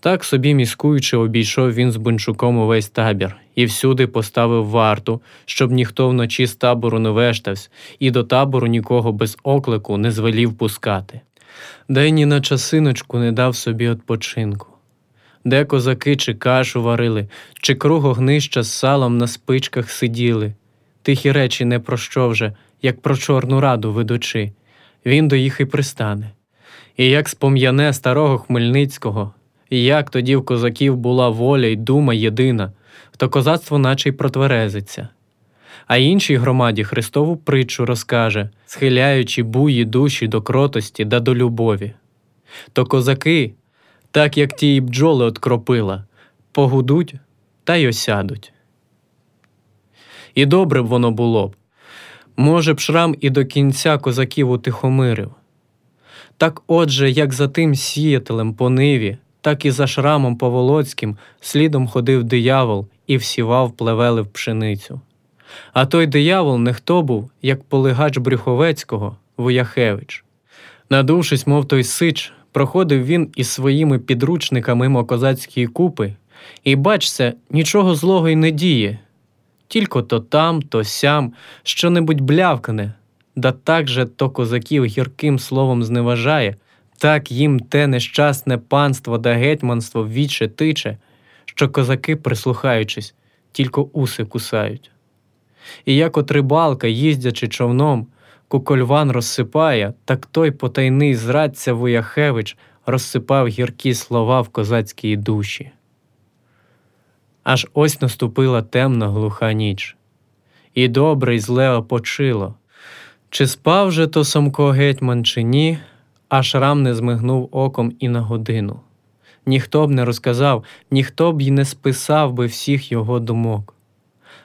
Так собі міскуючи, обійшов він з Бунчуком увесь табір і всюди поставив варту, щоб ніхто вночі з табору не вештався, і до табору нікого без оклику не звелів пускати. Де ні на часиночку не дав собі odpoczynku. Де козаки чи кашу варили, чи круг огнища з салом на спичках сиділи. Тихі речі не про що вже, як про Чорну раду ведучи, він до їх і пристане. І як спом'яне старого Хмельницького, і як тоді в козаків була воля й дума єдина, то козацтво наче й протверезиться. А іншій громаді Христову притчу розкаже, схиляючи буї душі до кротості да до любові. То козаки, так як ті й бджоли от кропила, погудуть та й осядуть. І добре б воно було б. Може б шрам і до кінця козаків утихомирив. Так отже, як за тим сіятелем по ниві, так і за шрамом Поволоцьким слідом ходив диявол і всівав плевели в пшеницю. А той диявол не хто був, як полигач Брюховецького, Вояхевич. Надувшись, мов той сич, проходив він із своїми підручниками мимо козацької купи, і, бачся, нічого злого й не діє. Тільки то там, то сям, що-небудь блявкне, да так же то козаків гірким словом зневажає, так їм те нещасне панство да гетьманство віче тиче, що козаки, прислухаючись, тільки уси кусають. І як от рибалка, їздячи човном, кукольван розсипає, так той потайний зрадця Вояхевич розсипав гіркі слова в козацькій душі. Аж ось наступила темна глуха ніч, і добре й зле опочило. Чи спав же то Самко гетьман, чи ні, а шрам не змигнув оком і на годину. Ніхто б не розказав, ніхто б й не списав би всіх його думок.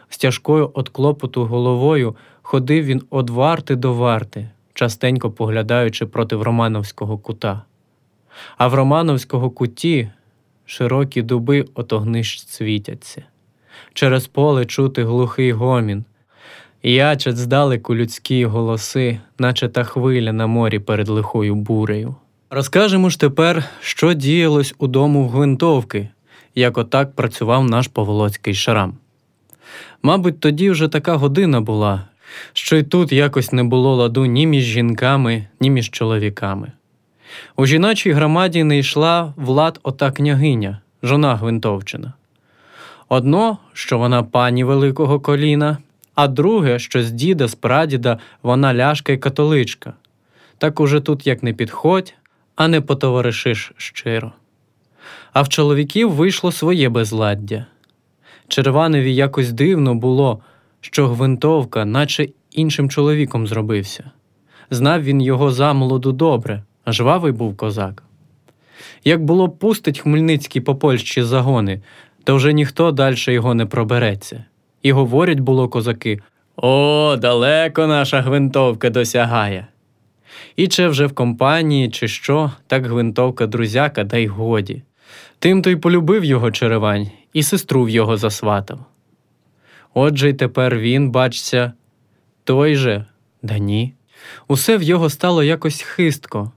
З тяжкою от клопоту головою ходив він од варти до варти, частенько поглядаючи проти Романовського кута. А в Романовського куті широкі дуби от огнищ світяться. Через поле чути глухий гомін. Ячать здалеку людські голоси, наче та хвиля на морі перед лихою бурею. Розкажемо ж тепер, що діялось у дому гвинтовки, як отак працював наш Поволоцький шрам. Мабуть, тоді вже така година була, що й тут якось не було ладу ні між жінками, ні між чоловіками. У жіночій громаді не йшла влад ота княгиня, жона Гвинтовчина. Одно, що вона пані великого коліна, а друге, що з діда, з прадіда вона ляшка й католичка. Так уже тут як не підходь, а не потоваришиш щиро. А в чоловіків вийшло своє безладдя. Черваневі якось дивно було, що гвинтовка, наче іншим чоловіком зробився. Знав він його замолоду добре, а жвавий був козак. Як було пустить Хмельницький по Польщі загони, то вже ніхто далі його не пробереться. І говорять було козаки О, далеко наша гвинтовка досягає. І чи вже в компанії, чи що, так гвинтовка друзяка, да й годі. Тим то й полюбив його Черевань, і сестру в його засватав. Отже й тепер він, бачся, той же, да ні. Усе в його стало якось хистко,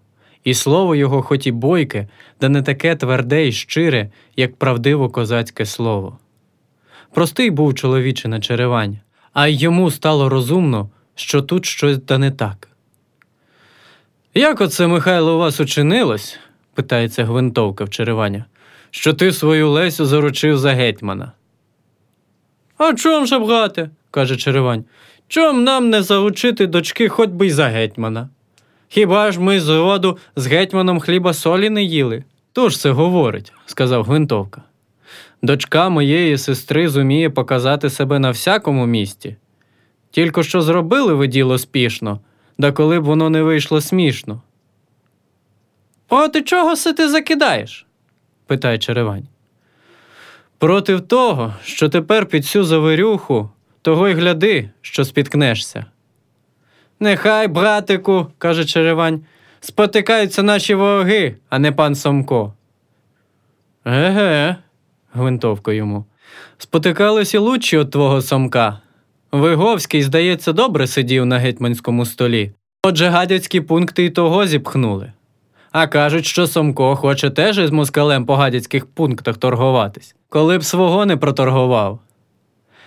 і слово його, хоч і бойке, да не таке тверде й щире, як правдиво козацьке слово. Простий був чоловіче на Черевань, а йому стало розумно, що тут щось да не так. Як оце, Михайло, у вас учинилось? питається гвинтовка в Череваня, що ти свою Лесю заручив за гетьмана. А чом же бгати? каже Черевань. Чом нам не заручити дочки хоч би й за гетьмана? Хіба ж ми з роду з гетьманом хліба солі не їли? Тож це говорить, сказав Гвинтовка. Дочка моєї сестри зуміє показати себе на всякому місці. Тільки що зробили ви діло спішно, да коли б воно не вийшло смішно. О, ти чого се ти закидаєш? питає Черевань. Проти того, що тепер під цю завирюху, того й гляди, що спіткнешся. Нехай, братику, каже Черевань, спотикаються наші вороги, а не пан Сомко. Еге, гвинтовка йому. Спотикались і лучші от твого Сомка. Виговський, здається, добре сидів на гетьманському столі. Отже, гадяцькі пункти й того зіпхнули. А кажуть, що Сомко хоче теж із москалем по гадяцьких пунктах торгуватись. Коли б свого не проторгував,